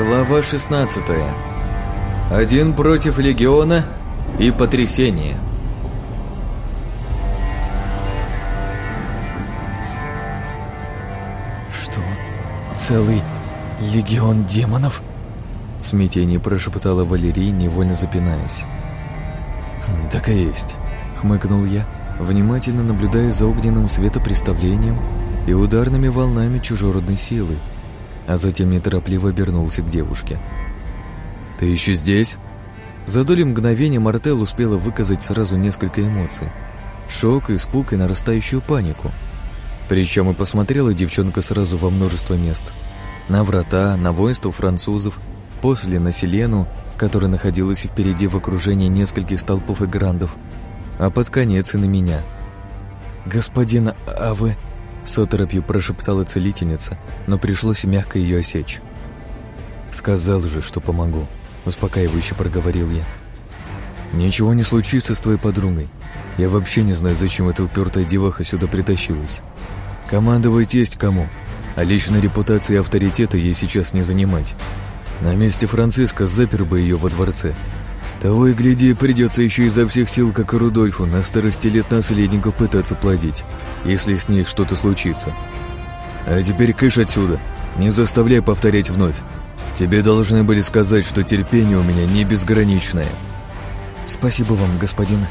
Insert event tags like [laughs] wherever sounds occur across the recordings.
Глава 16. Один против легиона и потрясение. Что? Целый легион демонов? В смятении прошептала Валерий, невольно запинаясь. «Так и есть», — хмыкнул я, внимательно наблюдая за огненным светопреставлением и ударными волнами чужеродной силы, а затем неторопливо обернулся к девушке. «Ты еще здесь?» За доли мгновения Мартел успела выказать сразу несколько эмоций. Шок, испуг и нарастающую панику. Причем и посмотрела девчонка сразу во множество мест. На врата, на воинство французов, после на Селену, которая находилась впереди в окружении нескольких столпов и грандов, а под конец и на меня. «Господин, а вы...» С оторопью прошептала целительница, но пришлось мягко ее осечь. «Сказал же, что помогу», — успокаивающе проговорил я. «Ничего не случится с твоей подругой. Я вообще не знаю, зачем эта упертая деваха сюда притащилась. Командовать есть кому, а личной репутации и авторитета ей сейчас не занимать. На месте Франциска запер бы ее во дворце. Того и гляди, придется еще изо всех сил, как и Рудольфу, на старости лет наследников пытаться плодить, если с ней что-то случится. А теперь кыш отсюда, не заставляй повторять вновь. Тебе должны были сказать, что терпение у меня не безграничное. Спасибо вам, господин,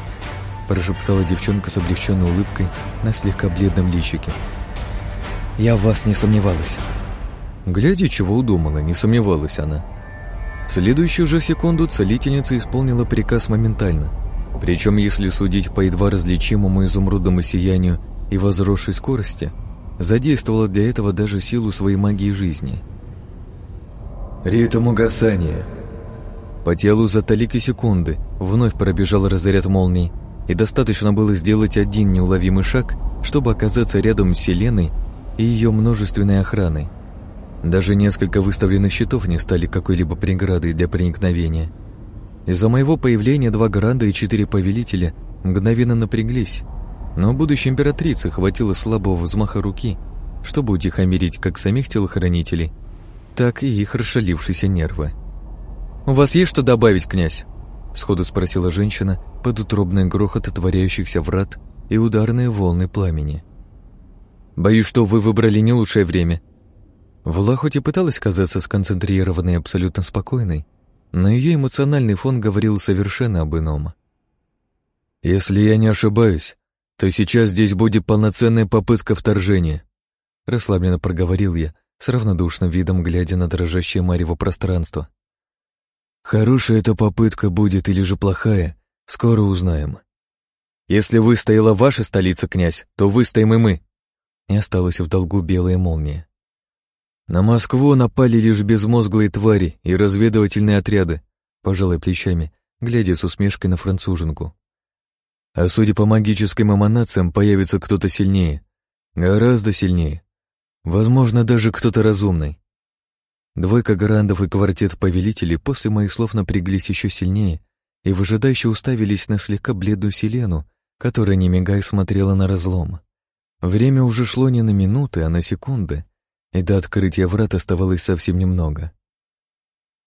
прошептала девчонка с облегченной улыбкой на слегка бледном личике. Я в вас не сомневалась. Глядя, чего удумала, не сомневалась она. В следующую же секунду целительница исполнила приказ моментально. Причем, если судить по едва различимому изумрудному сиянию и возросшей скорости, задействовала для этого даже силу своей магии жизни. «Ритм угасания». По телу за талики секунды вновь пробежал разряд молний, и достаточно было сделать один неуловимый шаг, чтобы оказаться рядом с Вселенной и ее множественной охраной. Даже несколько выставленных щитов не стали какой-либо преградой для проникновения. Из-за моего появления два гранда и четыре повелителя мгновенно напряглись, но будущей императрице хватило слабого взмаха руки, чтобы утихомирить как самих телохранителей, так и их расшалившиеся нервы. «У вас есть что добавить, князь?» — сходу спросила женщина под утробный грохот отворяющихся врат и ударные волны пламени. «Боюсь, что вы выбрали не лучшее время», Вла хоть и пыталась казаться сконцентрированной и абсолютно спокойной, но ее эмоциональный фон говорил совершенно об ином. «Если я не ошибаюсь, то сейчас здесь будет полноценная попытка вторжения», расслабленно проговорил я, с равнодушным видом глядя на дрожащее марево пространство. «Хорошая эта попытка будет или же плохая, скоро узнаем. Если выстояла ваша столица, князь, то выстоим и мы». Не осталось в долгу белая молния. На Москву напали лишь безмозглые твари и разведывательные отряды, пожалуй, плечами, глядя с усмешкой на француженку. А судя по магическим эманациям, появится кто-то сильнее. Гораздо сильнее. Возможно, даже кто-то разумный. Двойка гарандов и квартет повелителей после моих слов напряглись еще сильнее и выжидающе уставились на слегка бледную Селену, которая, не мигая, смотрела на разлом. Время уже шло не на минуты, а на секунды и до открытия врат оставалось совсем немного.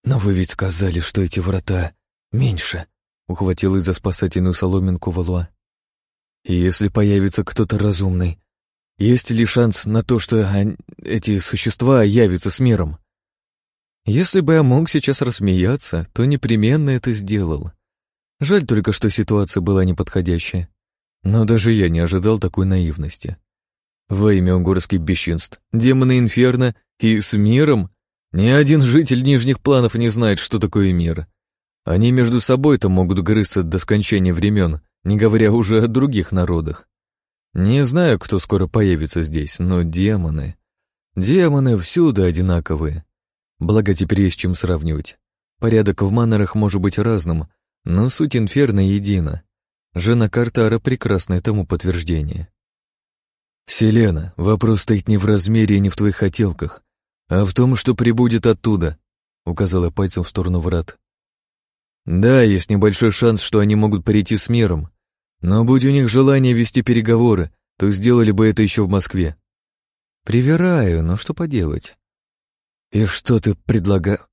«Но вы ведь сказали, что эти врата меньше», — ухватилась за спасательную соломинку Валуа. «И если появится кто-то разумный, есть ли шанс на то, что они, эти существа явятся с миром?» Если бы я мог сейчас рассмеяться, то непременно это сделал. Жаль только, что ситуация была неподходящая. Но даже я не ожидал такой наивности. Во имя угорских бесчинств, демоны инферно и с миром? Ни один житель нижних планов не знает, что такое мир. Они между собой-то могут грызться до скончания времен, не говоря уже о других народах. Не знаю, кто скоро появится здесь, но демоны... Демоны всюду одинаковые. Благо теперь есть чем сравнивать. Порядок в манорах может быть разным, но суть инферно едина. Жена Картара — прекрасное тому подтверждение. «Селена, вопрос стоит не в размере и не в твоих хотелках, а в том, что прибудет оттуда», — указала пальцем в сторону врат. «Да, есть небольшой шанс, что они могут прийти с миром, но будь у них желание вести переговоры, то сделали бы это еще в Москве». «Привираю, но что поделать?» «И что ты предлага...»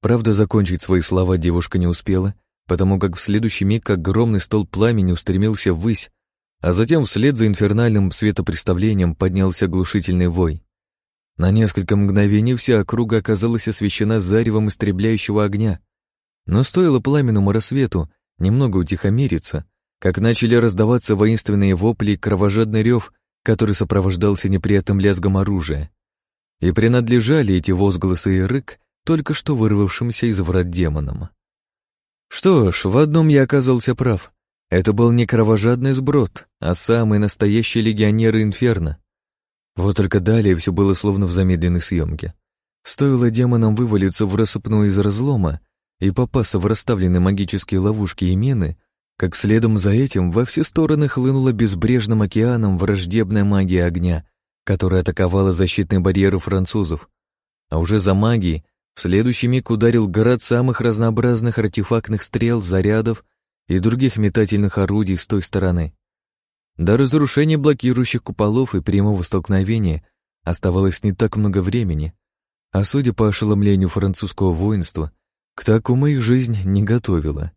Правда, закончить свои слова девушка не успела, потому как в следующий миг огромный стол пламени устремился ввысь, а затем вслед за инфернальным светопреставлением поднялся глушительный вой. На несколько мгновений вся округа оказалась освещена заревом истребляющего огня, но стоило пламенному рассвету немного утихомириться, как начали раздаваться воинственные вопли и кровожадный рев, который сопровождался неприятным лязгом оружия. И принадлежали эти возгласы и рык только что вырвавшимся из врат демонам. Что ж, в одном я оказался прав. Это был не кровожадный сброд, а самый настоящий легионер Инферно. Вот только далее все было словно в замедленной съемке. Стоило демонам вывалиться в рассыпную из разлома и попасться в расставленные магические ловушки и мины, как следом за этим во все стороны хлынула безбрежным океаном враждебная магия огня, которая атаковала защитные барьеры французов. А уже за магией в следующий миг ударил град самых разнообразных артефактных стрел, зарядов и других метательных орудий с той стороны. До разрушения блокирующих куполов и прямого столкновения оставалось не так много времени, а судя по ошеломлению французского воинства, к такому их жизнь не готовила.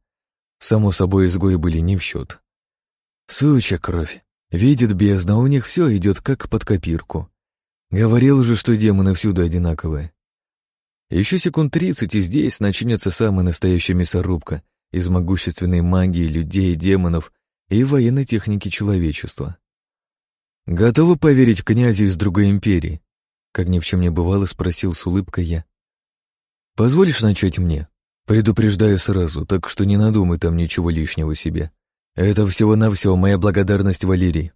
Само собой, изгои были не в счет. Суча кровь. Видит бездна, у них все идет как под копирку. Говорил же, что демоны всюду одинаковые. Еще секунд тридцать, и здесь начнется самая настоящая мясорубка из могущественной магии людей, демонов и военной техники человечества. «Готовы поверить князю из другой империи?» Как ни в чем не бывало, спросил с улыбкой я. «Позволишь начать мне? Предупреждаю сразу, так что не надумай там ничего лишнего себе. Это всего-навсего моя благодарность Валерии».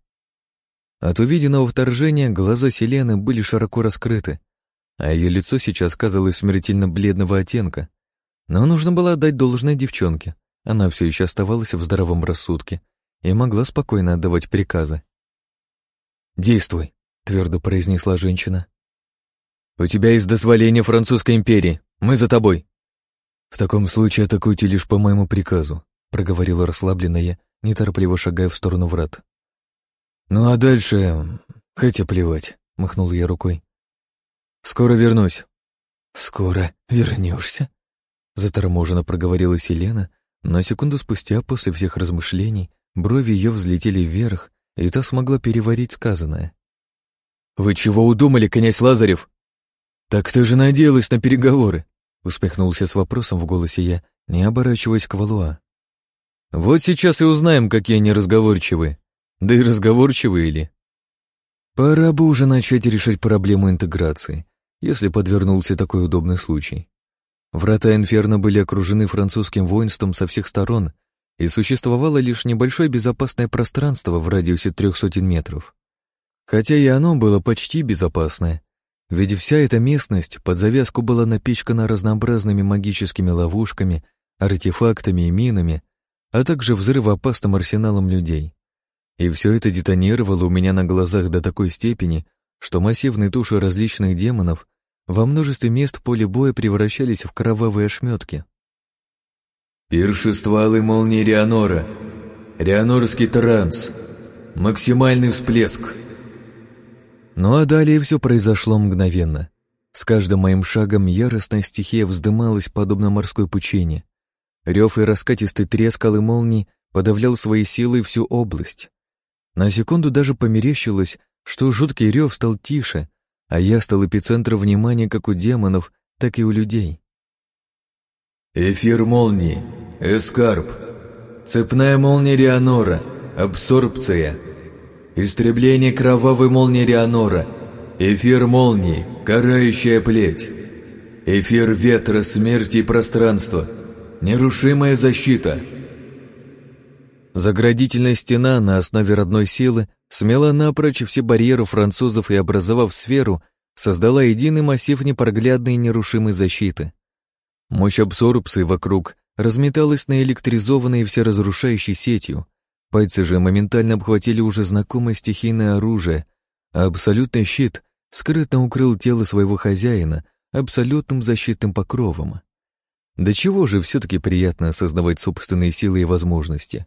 От увиденного вторжения глаза Селены были широко раскрыты, а ее лицо сейчас казалось смертельно бледного оттенка. Но нужно было отдать должное девчонке. Она все еще оставалась в здравом рассудке и могла спокойно отдавать приказы. «Действуй», — твердо произнесла женщина. «У тебя есть дозволение Французской империи. Мы за тобой». «В таком случае атакуйте лишь по моему приказу», — проговорила расслабленная, неторопливо шагая в сторону врат. «Ну а дальше... Хотя плевать», — махнул я рукой. «Скоро вернусь». «Скоро вернешься?» Заторможенно проговорила Селена, но секунду спустя, после всех размышлений, брови ее взлетели вверх, и та смогла переварить сказанное. «Вы чего удумали, князь Лазарев?» «Так ты же надеялась на переговоры», усмехнулся с вопросом в голосе я, не оборачиваясь к Валуа. «Вот сейчас и узнаем, какие они разговорчивые. Да и разговорчивые ли?» Пора бы уже начать решать проблему интеграции если подвернулся такой удобный случай. Врата Инферно были окружены французским воинством со всех сторон, и существовало лишь небольшое безопасное пространство в радиусе трех сотен метров. Хотя и оно было почти безопасное, ведь вся эта местность под завязку была напичкана разнообразными магическими ловушками, артефактами и минами, а также взрывоопасным арсеналом людей. И все это детонировало у меня на глазах до такой степени, что массивные туши различных демонов во множестве мест поля боя превращались в кровавые ошметки. Пиршествовал и молнии Рианора. Рианорский транс. Максимальный всплеск. Ну а далее все произошло мгновенно. С каждым моим шагом яростная стихия вздымалась, подобно морской пучине. Рев и раскатистый треск и молний подавлял своей силой всю область. На секунду даже померещилось, что жуткий рев стал тише, а я стал эпицентром внимания как у демонов, так и у людей. Эфир молнии, эскарп, цепная молния Рианора, абсорбция, истребление кровавой молнии Рианора, эфир молнии, карающая плеть, эфир ветра, смерти и пространства, нерушимая защита. Заградительная стена на основе родной силы смела напрочь все барьеры французов и, образовав сферу, создала единый массив непроглядной и нерушимой защиты. Мощь абсорбции вокруг разметалась на электризованной и всеразрушающей сетью. Пальцы же моментально обхватили уже знакомое стихийное оружие, а абсолютный щит скрытно укрыл тело своего хозяина абсолютным защитным покровом. До чего же все-таки приятно осознавать собственные силы и возможности.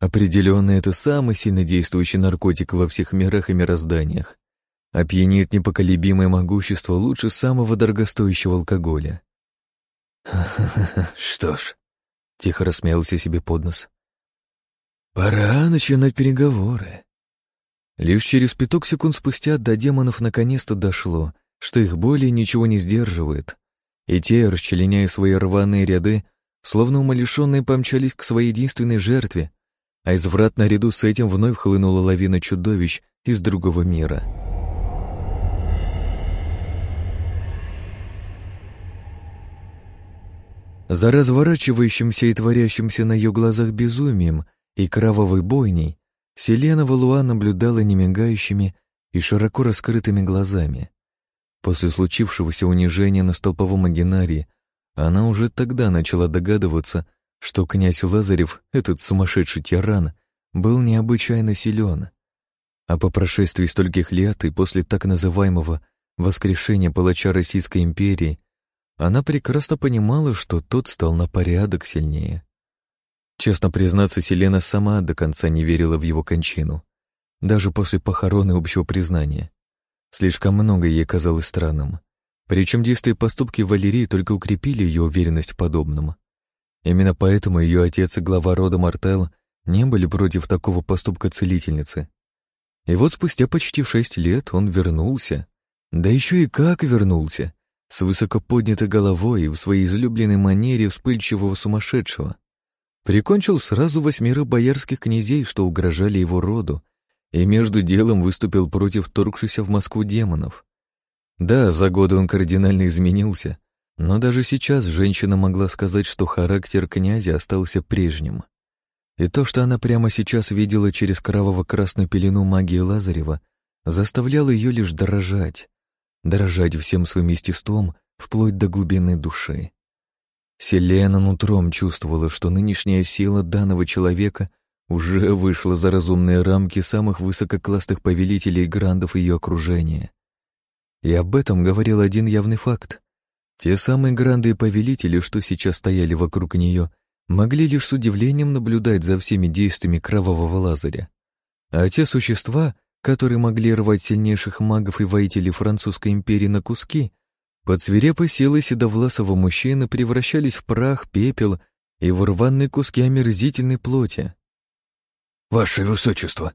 Определенно, это самый сильно действующий наркотик во всех мирах и мирозданиях. Опьянит непоколебимое могущество лучше самого дорогостоящего алкоголя. [laughs] Что ж, тихо рассмеялся себе под нос. Пора начинать переговоры. Лишь через пяток секунд спустя до демонов наконец-то дошло, что их более ничего не сдерживает, и те, расчленяя свои рваные ряды, словно умалишенные помчались к своей единственной жертве, а из врат наряду с этим вновь хлынула лавина чудовищ из другого мира. За разворачивающимся и творящимся на ее глазах безумием и кровавой бойней Селена Валуа наблюдала немигающими и широко раскрытыми глазами. После случившегося унижения на столповом агенарии она уже тогда начала догадываться, что князь Лазарев, этот сумасшедший тиран, был необычайно силен. А по прошествии стольких лет и после так называемого воскрешения палача Российской империи она прекрасно понимала, что тот стал на порядок сильнее. Честно признаться, Селена сама до конца не верила в его кончину. Даже после похорон и общего признания. Слишком много ей казалось странным. Причем действия и поступки Валерии только укрепили ее уверенность в подобном. Именно поэтому ее отец и глава рода Мартел не были против такого поступка целительницы. И вот спустя почти шесть лет он вернулся. Да еще и как вернулся! С высоко поднятой головой и в своей излюбленной манере вспыльчивого сумасшедшего. Прикончил сразу восьмерых боярских князей, что угрожали его роду, и между делом выступил против торгшихся в Москву демонов. Да, за годы он кардинально изменился, но даже сейчас женщина могла сказать, что характер князя остался прежним. И то, что она прямо сейчас видела через кроваво-красную пелену магии Лазарева, заставляло ее лишь дрожать, дрожать всем своим естеством, вплоть до глубины души. Селена нутром чувствовала, что нынешняя сила данного человека уже вышла за разумные рамки самых высококлассных повелителей и грандов ее окружения. И об этом говорил один явный факт. Те самые гранды и повелители, что сейчас стояли вокруг нее, могли лишь с удивлением наблюдать за всеми действиями кровавого лазаря. А те существа, которые могли рвать сильнейших магов и воителей французской империи на куски, под свирепой силой седовласого мужчины превращались в прах, пепел и в рваные куски омерзительной плоти. «Ваше Высочество!»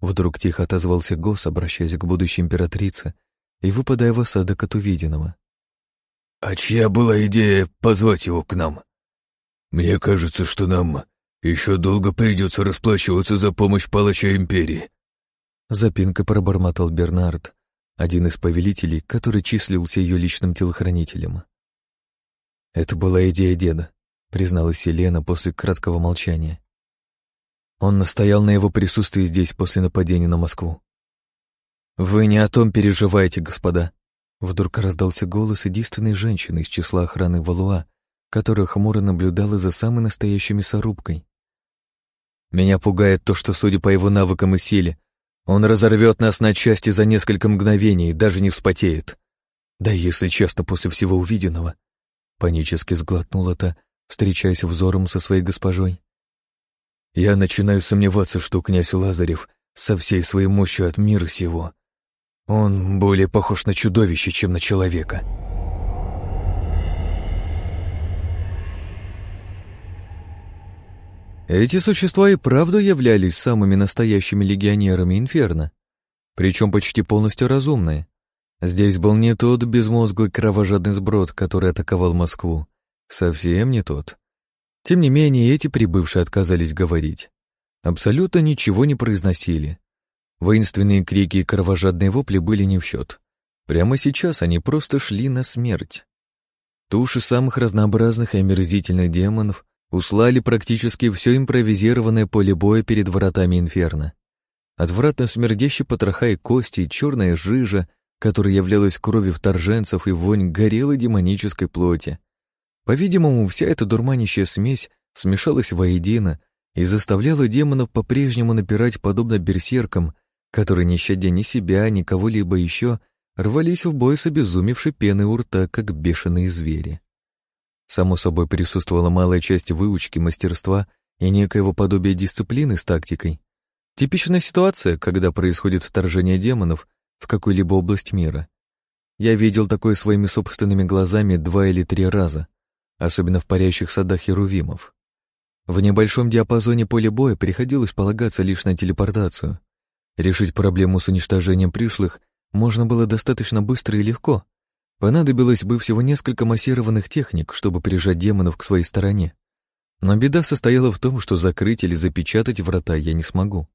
Вдруг тихо отозвался Гос, обращаясь к будущей императрице и выпадая в осадок от увиденного. «А чья была идея позвать его к нам? Мне кажется, что нам еще долго придется расплачиваться за помощь палача Империи». Запинка пробормотал Бернард, один из повелителей, который числился ее личным телохранителем. «Это была идея деда», — призналась Селена после краткого молчания. Он настоял на его присутствии здесь после нападения на Москву. «Вы не о том переживаете, господа», — вдруг раздался голос единственной женщины из числа охраны Валуа, которая хмуро наблюдала за самой настоящей мясорубкой. «Меня пугает то, что, судя по его навыкам и силе, он разорвет нас на части за несколько мгновений и даже не вспотеет. Да если честно, после всего увиденного. Панически сглотнула та, встречаясь взором со своей госпожой. Я начинаю сомневаться, что князь Лазарев со всей своей мощью от мира сего. Он более похож на чудовище, чем на человека. Эти существа и правда являлись самыми настоящими легионерами Инферно, причем почти полностью разумные. Здесь был не тот безмозглый кровожадный сброд, который атаковал Москву. Совсем не тот. Тем не менее, эти прибывшие отказались говорить. Абсолютно ничего не произносили. Воинственные крики и кровожадные вопли были не в счет. Прямо сейчас они просто шли на смерть. Туши самых разнообразных и омерзительных демонов услали практически все импровизированное поле боя перед вратами Инферно. Отвратно смердящие потроха и кости, черная жижа, которая являлась кровью вторженцев и вонь горелой демонической плоти. По-видимому, вся эта дурманящая смесь смешалась воедино и заставляла демонов по-прежнему напирать подобно берсеркам, которые, не щадя ни себя, ни кого-либо еще, рвались в бой с обезумевшей пеной у рта, как бешеные звери. Само собой присутствовала малая часть выучки, мастерства и некоего подобия дисциплины с тактикой. Типичная ситуация, когда происходит вторжение демонов в какую-либо область мира. Я видел такое своими собственными глазами два или три раза. особенно в парящих садах херувимов. В небольшом диапазоне поля боя приходилось полагаться лишь на телепортацию. Решить проблему с уничтожением пришлых можно было достаточно быстро и легко. Понадобилось бы всего несколько массированных техник, чтобы прижать демонов к своей стороне. Но беда состояла в том, что закрыть или запечатать врата я не смогу.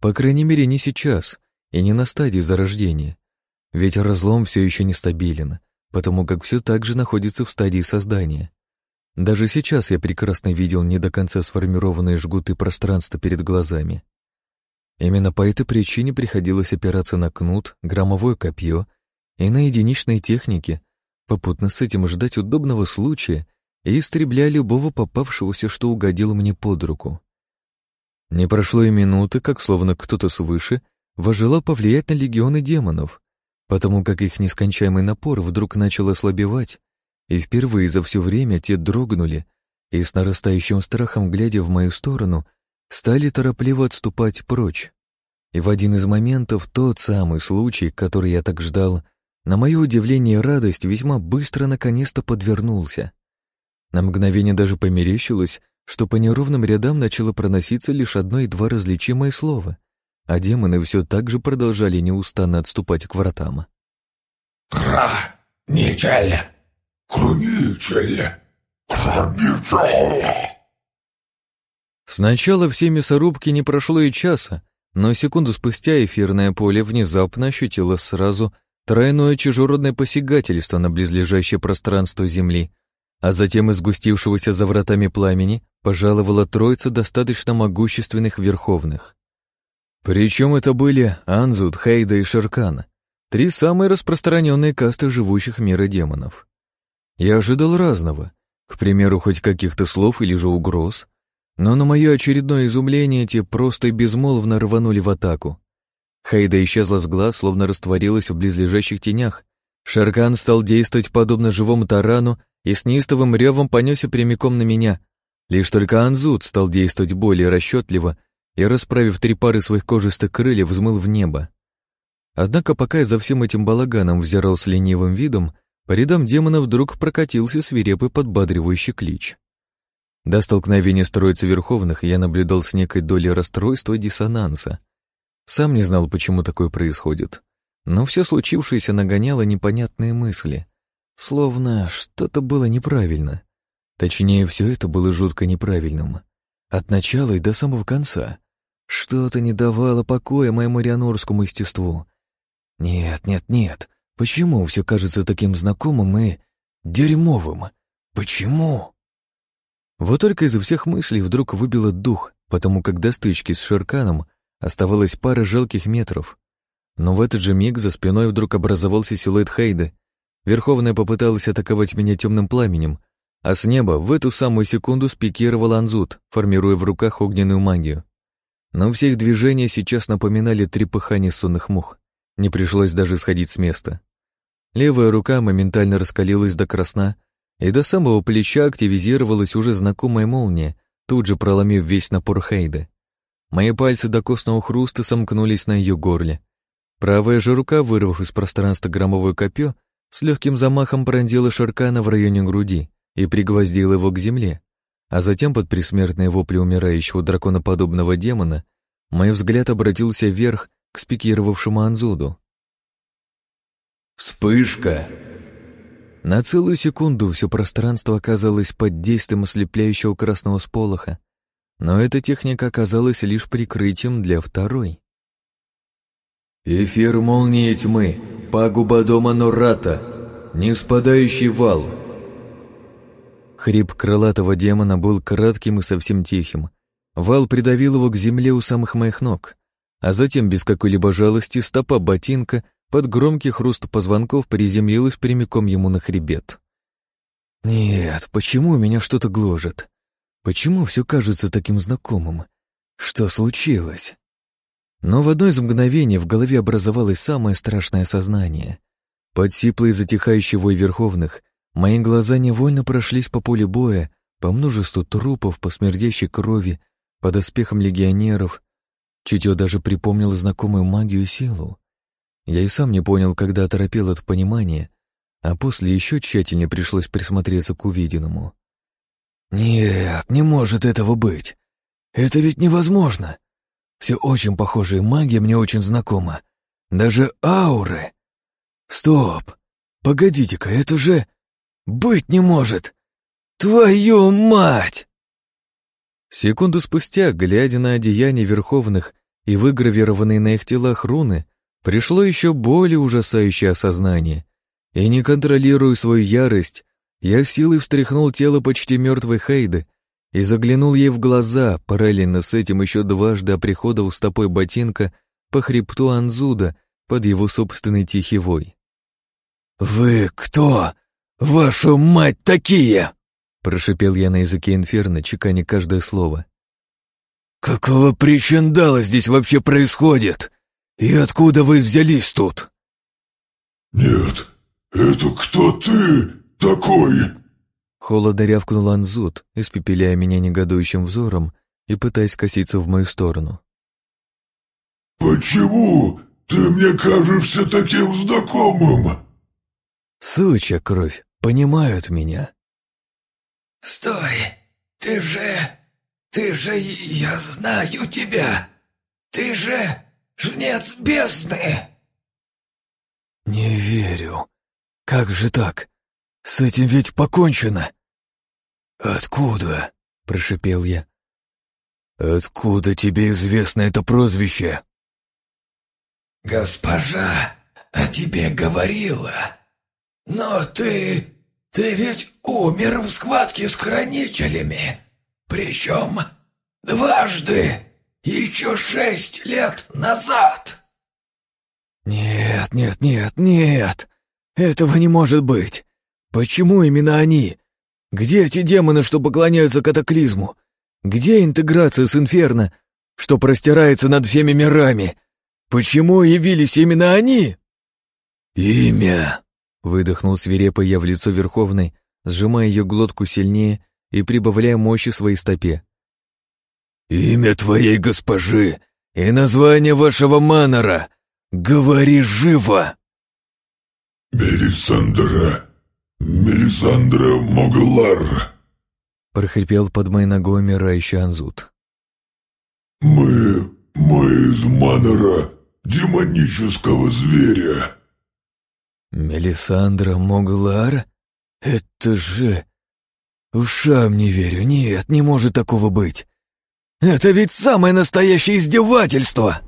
По крайней мере, не сейчас и не на стадии зарождения. Ведь разлом все еще нестабилен, потому как все так же находится в стадии создания. Даже сейчас я прекрасно видел не до конца сформированные жгуты пространства перед глазами. Именно по этой причине приходилось опираться на кнут, громовое копье и на единичные техники, попутно с этим ждать удобного случая и истребляя любого попавшегося, что угодил мне под руку. Не прошло и минуты, как словно кто-то свыше вожелал повлиять на легионы демонов, потому как их нескончаемый напор вдруг начал ослабевать, и впервые за все время те дрогнули и с нарастающим страхом, глядя в мою сторону, стали торопливо отступать прочь. И в один из моментов тот самый случай, который я так ждал, на мое удивление и радость весьма быстро наконец-то подвернулся. На мгновение даже померещилось, что по неровным рядам начало проноситься лишь одно и два различимое слова, а демоны все так же продолжали неустанно отступать к вратам. «Хра! Ничель! Хранитель! Хранитель!» Сначала все мясорубки не прошло и часа, но секунду спустя эфирное поле внезапно ощутило сразу тройное чужеродное посягательство на близлежащее пространство Земли, а затем из густившегося за вратами пламени пожаловала троица достаточно могущественных верховных. Причем это были Анзут, Хейда и Шеркан, три самые распространенные касты живущих мира демонов. Я ожидал разного, к примеру, хоть каких-то слов или же угроз, но на мое очередное изумление те просто и безмолвно рванули в атаку. Хейда исчезла с глаз, словно растворилась в близлежащих тенях. Шаркан стал действовать подобно живому тарану и с неистовым ревом понесся прямиком на меня. Лишь только Анзут стал действовать более расчетливо и, расправив три пары своих кожистых крыльев, взмыл в небо. Однако пока я за всем этим балаганом взирал с ленивым видом, по рядам демона вдруг прокатился свирепый подбадривающий клич. До столкновения с троицей Верховных я наблюдал с некой долей расстройства и диссонанса. Сам не знал, почему такое происходит, но все случившееся нагоняло непонятные мысли. Словно что-то было неправильно. Точнее, все это было жутко неправильным. От начала и до самого конца. Что-то не давало покоя моему рианорскому естеству. Нет, нет, нет. Почему все кажется таким знакомым и дерьмовым? Почему? Вот только из всех мыслей вдруг выбило дух, потому как до стычки с Шерканом оставалось пара жалких метров. Но в этот же миг за спиной вдруг образовался силуэт Хейда. Верховная попыталась атаковать меня темным пламенем, а с неба в эту самую секунду спикировал Анзут, формируя в руках огненную магию. Но все их движения сейчас напоминали трепыхание сонных мух. Не пришлось даже сходить с места. Левая рука моментально раскалилась до красна, и до самого плеча активизировалась уже знакомая молния, тут же проломив весь напор Хейда. Мои пальцы до костного хруста сомкнулись на ее горле. Правая же рука, вырвав из пространства громовое копье, с легким замахом пронзила Шаркана в районе груди и пригвоздила его к земле, а затем под присмертные вопли умирающего драконоподобного демона мой взгляд обратился вверх к спикировавшему Анзуду. «Вспышка!» На целую секунду все пространство оказалось под действием ослепляющего красного сполоха, но эта техника оказалась лишь прикрытием для второй. «Эфир молнии тьмы, пагуба дома Нората, неспадающий вал». Хрип крылатого демона был кратким и совсем тихим. Вал придавил его к земле у самых моих ног, а затем без какой-либо жалости стопа ботинка под громкий хруст позвонков приземлилась прямиком ему на хребет. Нет, почему меня что-то гложет? Почему все кажется таким знакомым? Что случилось? Но в одно из мгновений в голове образовалось самое страшное сознание. Под сиплый затихающий вой верховных мои глаза невольно прошлись по полю боя, по множеству трупов, по смердящей крови, под оспехом легионеров. Чутье даже припомнило знакомую магию и силу. Я и сам не понял, когда оторопел от понимания, а после еще тщательнее пришлось присмотреться к увиденному. Нет, не может этого быть. Это ведь невозможно. Все очень похожие магия мне очень знакома. Даже ауры. Стоп. Погодите-ка, это же... Быть не может. Твою мать! Секунду спустя, глядя на одеяния верховных и выгравированные на их телах руны, пришло еще более ужасающее осознание. И не контролируя свою ярость, я силой встряхнул тело почти мертвой Хейды и заглянул ей в глаза, параллельно с этим еще дважды о прихода у стопой ботинка по хребту Анзуда под его собственный тихий вой. «Вы кто? Вашу мать такие!» Прошипел я на языке инферно, чеканя каждое слово. «Какого причиндала здесь вообще происходит? И откуда вы взялись тут?» «Нет, это кто ты такой?» Холодно рявкнул Анзут, испепеляя меня негодующим взором и пытаясь коситься в мою сторону. «Почему ты мне кажешься таким знакомым?» «Сучья кровь, понимают меня». «Стой! Ты же... Ты же... Я знаю тебя! Ты же... Жнец бездны!» «Не верю. Как же так? С этим ведь покончено!» «Откуда?» — прошипел я. «Откуда тебе известно это прозвище?» «Госпожа о тебе говорила, но ты «Ты ведь умер в схватке с хранителями, причем дважды, еще шесть лет назад!» «Нет, нет, нет, нет! Этого не может быть! Почему именно они? Где эти демоны, что поклоняются катаклизму? Где интеграция с Инферно, что простирается над всеми мирами? Почему явились именно они?» «Имя!» Выдохнул свирепо я в лицо Верховной, сжимая ее глотку сильнее и прибавляя мощи своей стопе. «Имя твоей госпожи и название вашего манора! Говори живо!» «Мелисандра, Мелисандра Моглар!» прохрипел под моей ногой умирающий Анзут. «Мы... мы из манора демонического зверя!» «Мелисандра Моглар? Это же... Ушам не верю, нет, не может такого быть. Это ведь самое настоящее издевательство!»